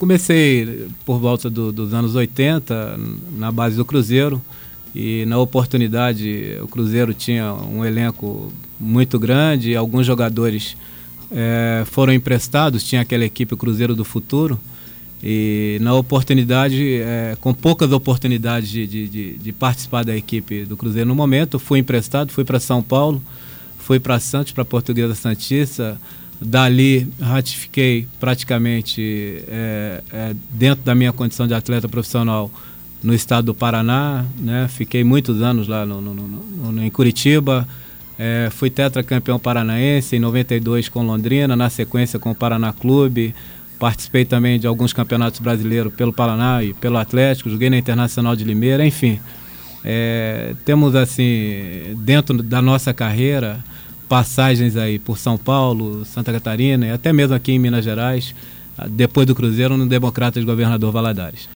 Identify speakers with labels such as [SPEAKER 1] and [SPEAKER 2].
[SPEAKER 1] comecei por volta do, dos anos 80 na base do Cruzeiro e na oportunidade o Cruzeiro tinha um elenco muito grande, alguns jogadores é, foram emprestados, tinha aquela equipe Cruzeiro do Futuro e na oportunidade, é, com poucas oportunidades de, de, de, participar da equipe do Cruzeiro no momento, fui emprestado, fui para São Paulo, fui para Santos, para Portuguesa Santista. Dali ratifiquei praticamente é, é, dentro da minha condição de atleta profissional no estado do Paraná, né? Fiquei muitos anos lá no, no, no, em Curitiba. É, fui tetracampeão paranaense em 92 com Londrina, na sequência com o Paraná Clube. Participei também de alguns campeonatos brasileiros pelo Paraná e pelo Atlético, joguei na Internacional de Limeira, enfim. É, temos assim, dentro da nossa carreira, passagens aí por São Paulo, Santa Catarina e até mesmo aqui em Minas Gerais, depois do Cruzeiro no Democrata de Governador Valadares.